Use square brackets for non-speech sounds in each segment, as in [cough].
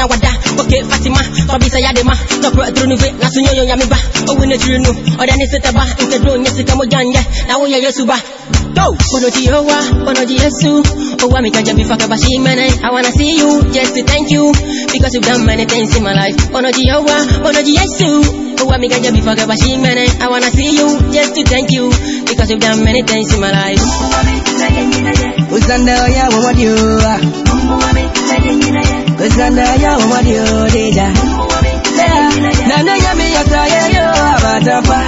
na wada okay fatima fabi saya de ma to pro trunu ve na sunyo yo yami ba. O wini trunu o da ni sete ba inte do nye sika mo janye na wo ye yesu ba. Go! Bono ti yowa bono ti yesu o wa mi kanja bifaka ba shi mene eh. i wanna see you just to thank you. Because you've done many things in my life. Bono ti yowa bono ti yesu o wa mi kanja bifaka ba shi mene eh. i wanna see you just to thank you. Because you've done many things in my life Uzanda ya wadio Uzanda ya wadio deja Nana ya mi ya ta ya yo abatafa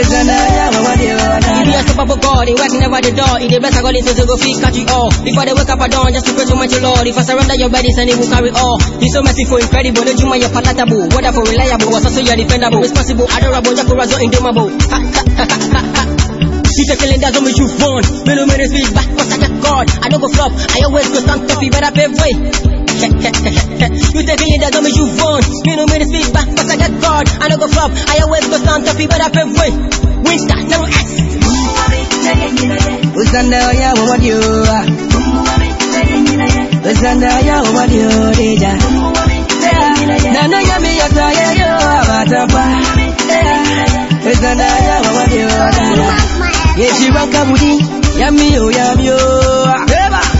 Uzanda ya wadio If you are step up God, he working over the door. He the best I got into to go feed catch you all. Before they wake up at dawn, just to pray to my Lord. If I surrender your bodies and he will carry all. You so merciful, incredible, no you you're palatable. Wonderful, reliable, was also you're dependable, responsible, adorable, Jakurazo, indomitable. Ha, ha, ha, ha, ha, She's a killing that's what you want. Me no minutes speak back, cause I got God. I don't go flop, I always go stand up, you better pave way. you take killing that's what you want. Me no minutes speak back, cause I got God. I don't go flop, I always go stand up, you better pave way. Winston, no X. Uzanda ya wadio Uzanda ya wadio deja Nana ya mi ya ta ya yo abatafa Uzanda ya wadio Yeshibanka budi Yami yo yami yo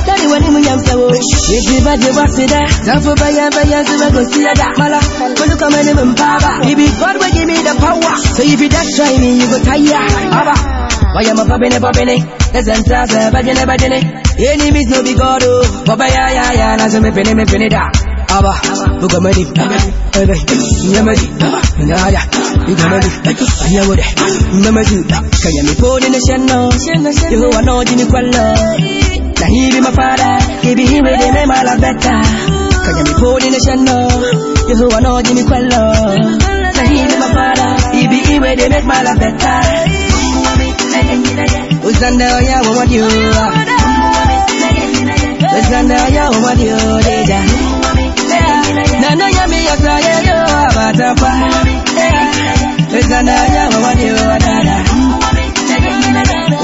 Tani wani mu yamsa wo Yeshi ba de wasida Zafu ba ya ba ya zuba go siyada Mala Kulu kama ni mpaba. It be God will give me the power. So if you dash try me you go tire Aba it Listen to us bajene. Bajene Enemies no be God oh Baba ya ya ya Na me pene me pene da Aba Buga mani Ebe Nyamadi Naya Buga mani Nyamode Nyamadi Kanya mi poni na shanno Yehowa no jini kwallo Na hibi mafara Hibi hibi de me mala beta Kanya mi poni na shanno Yehowa no jini kwallo Na hibi mafara Hibi hibi de me mala beta Uzanda ya wadio Uzanda ya wadio deja Nana ya mi ya ya yo abatafa Uzanda ya wadio dada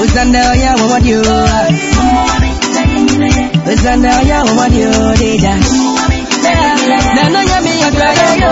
Uzanda ya wadio Uzanda ya wadio Nana ya ya ta ya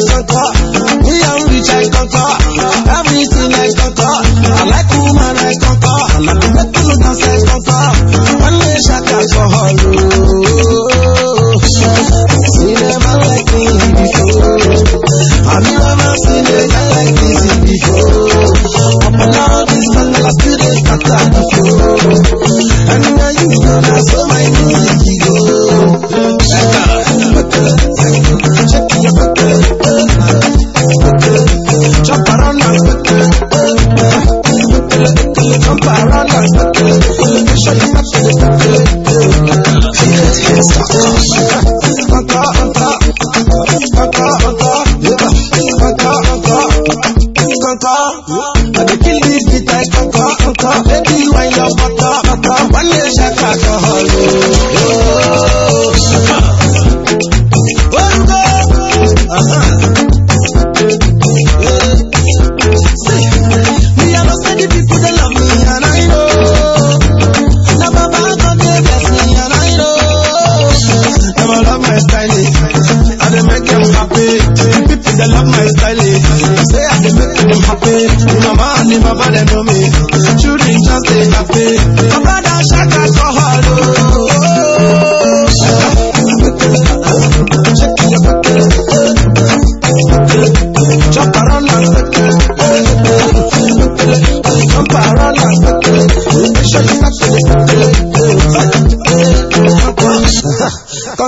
son Para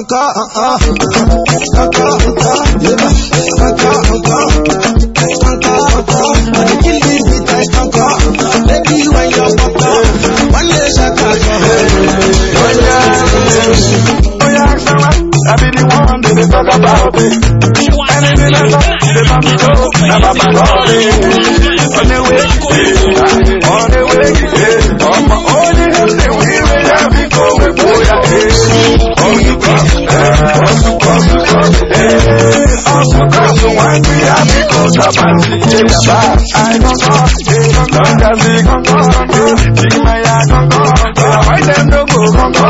Kaka, ah, uh, kaka, uh. yeah, uh, kaka, kaka, when you kill this beat, I kaka, baby, when you're one day shaka, you oh yeah, I be the one they talk about it. Anything they want me to, never mind all me. On the way, because of my sin. I don't go, long as we gon' go, big my eye gon' go, why them no go gon' go,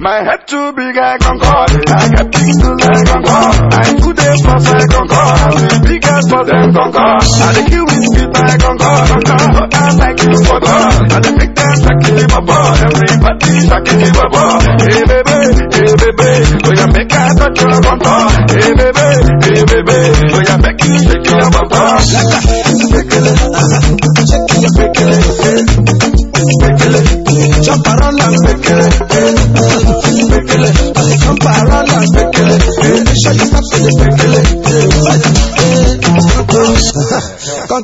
my head too big I gon' go, I got things to like gon' go, I'm good as for I gon' go, I'm big as for them gon' go, I the kill with me I gon' go, gon' go, I like you for go, I the big dance I give a ball, everybody I give a ball, hey baby, hey baby, oh you make I touch your gon' go, hey baby.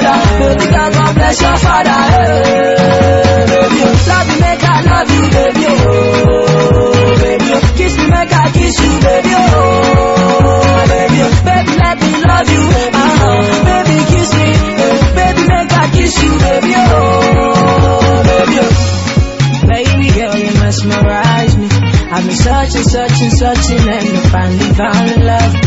Baby, God, God bless your father. Hey, baby, love you, make I love you, baby. Oh, baby, kiss me, make I kiss you, baby. Oh, baby, baby, let me love you. Uh-huh. Baby, kiss me, baby, make I kiss you, baby. Oh, baby, baby, girl, you mesmerize me. I've been searching, searching, searching, and finally found love.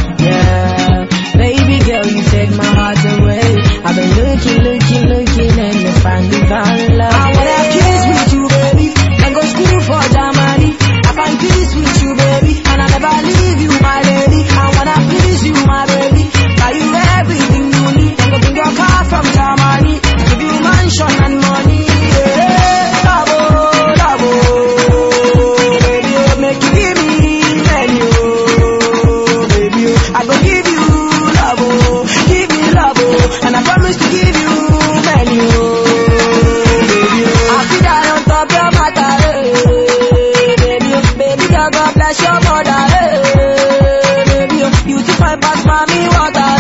mommy water.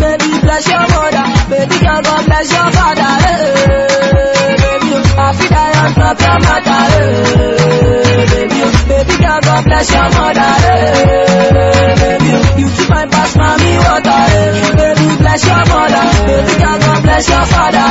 Baby, bless your mother. Baby, God bless your father. Baby, I feel on top your mother, eh. Baby, baby, God bless your mother. Baby, you keep my past, mommy water. Baby, bless your mother. Baby, God bless your father,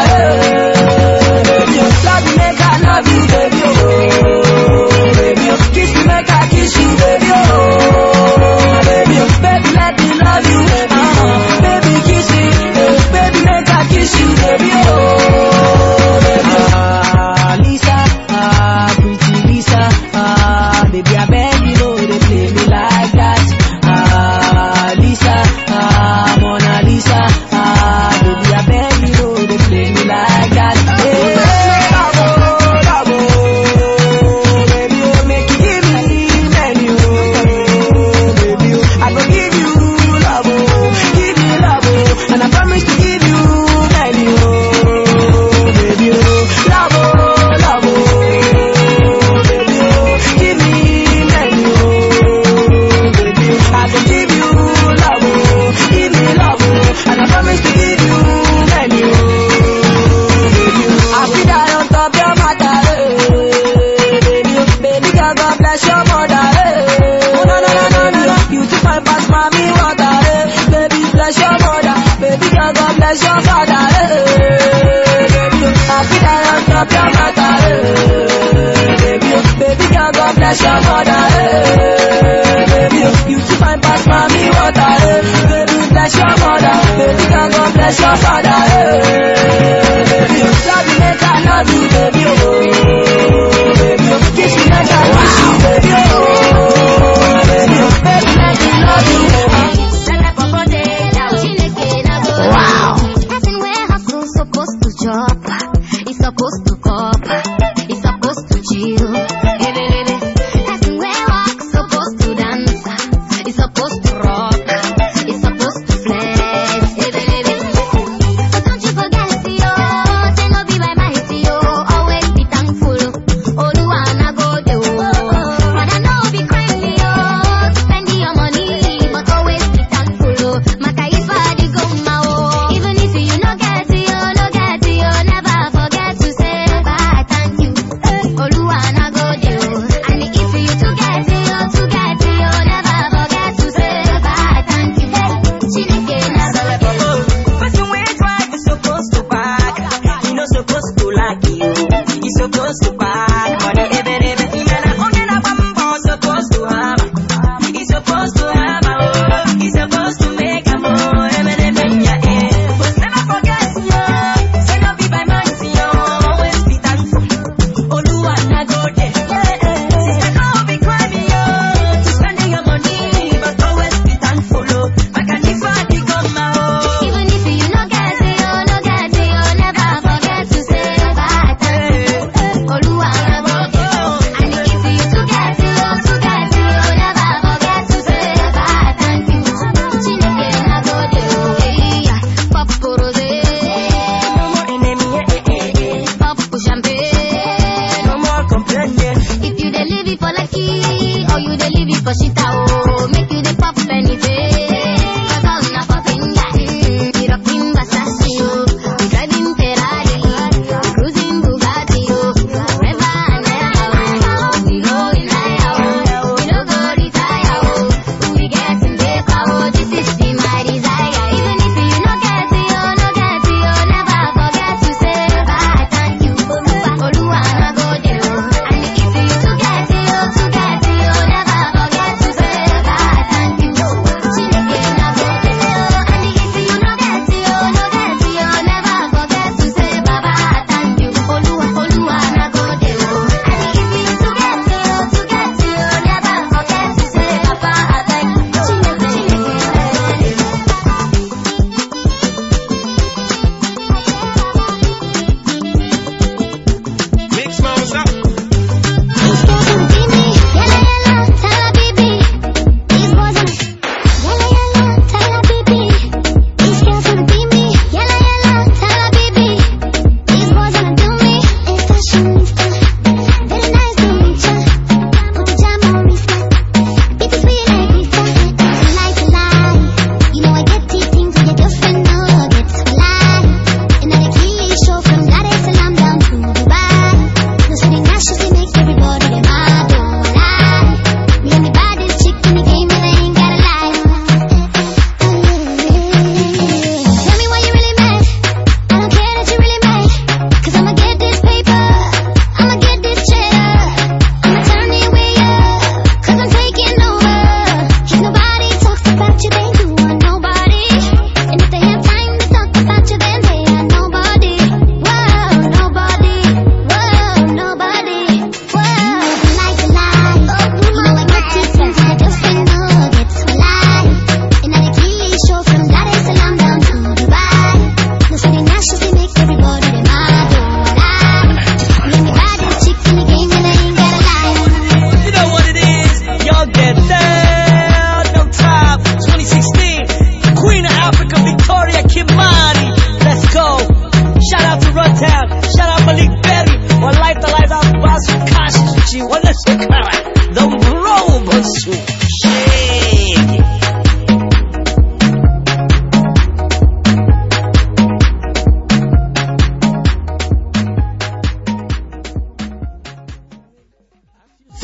bless your father. Eh. You sabi make I baby.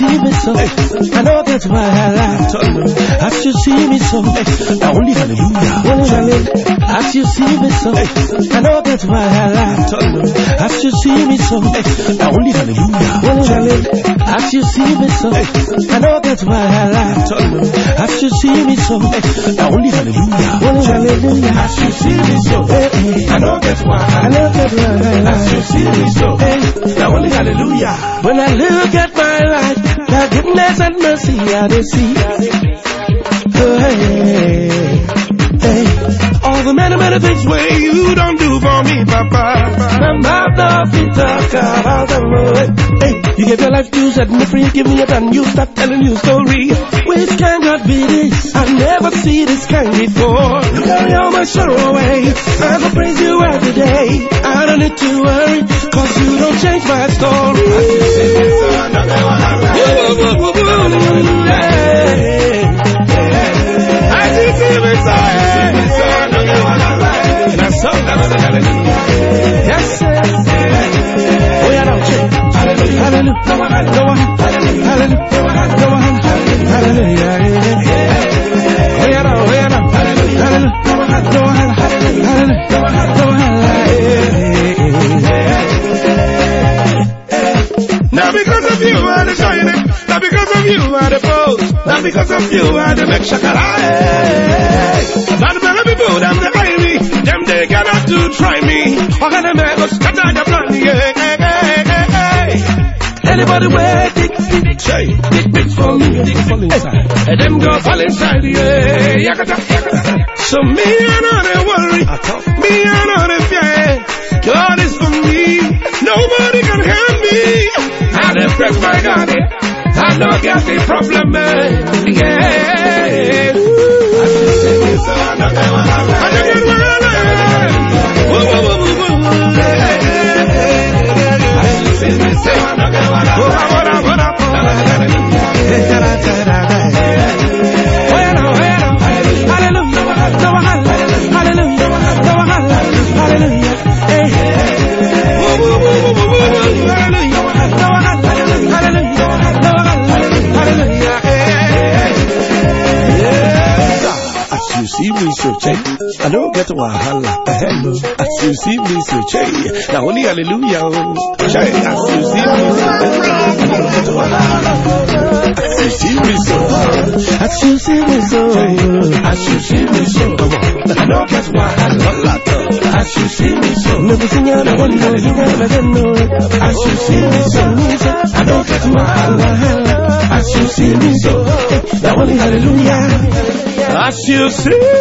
deep get wahala. As you see me so, only hallelujah. Only hallelujah. As you see me so, I don't get wahala. As you see me so, only hallelujah. Only hallelujah. As you see me so, I don't get wahala. As you see me so, only hallelujah. Only hallelujah. As you see me so, I don't get wahala. I wahala. As you see me so, only hallelujah. When I look at my life, goodness and mercy I they see. Hey, hey. All the many, many things where you don't do for me, Papa. My mouth fit talk about Hey. You give your life to set me free, give me a brand new start telling you story. This? I've never seen this kind before. Carry all my sorrow away. I will praise you every day. I don't need to worry, cause you don't change my story. See. Yes, sir. Oh, yeah, don't change. Hallelujah. Hallelujah. Go on. Hallelujah. Because of you are the make shakara. Not many people, them the enemy, them they cannot to try me. Can they make us scatter the plan? Yeah, yeah, yeah, yeah, yeah. Anybody where dick, dick, say, dick, dick for me, dick fall inside. And them go fall inside, yeah, yakata, yakata. So me, I know they worry, me, I know they fear. God is for me, nobody can help me. I dey press my God, I don't get the problem, eh, yeah. I me so change, I don't get wahala. [laughs] Hello, as you see me so change, now only hallelujah. Change, as you see me so, I don't get wahala. As you see me so, as you see me so, as you see me so, come on, I don't get wahala. As you see me so, never sing out the one hallelujah. As you see me so, I don't get wahala. As you see me so, now only hallelujah. As you see.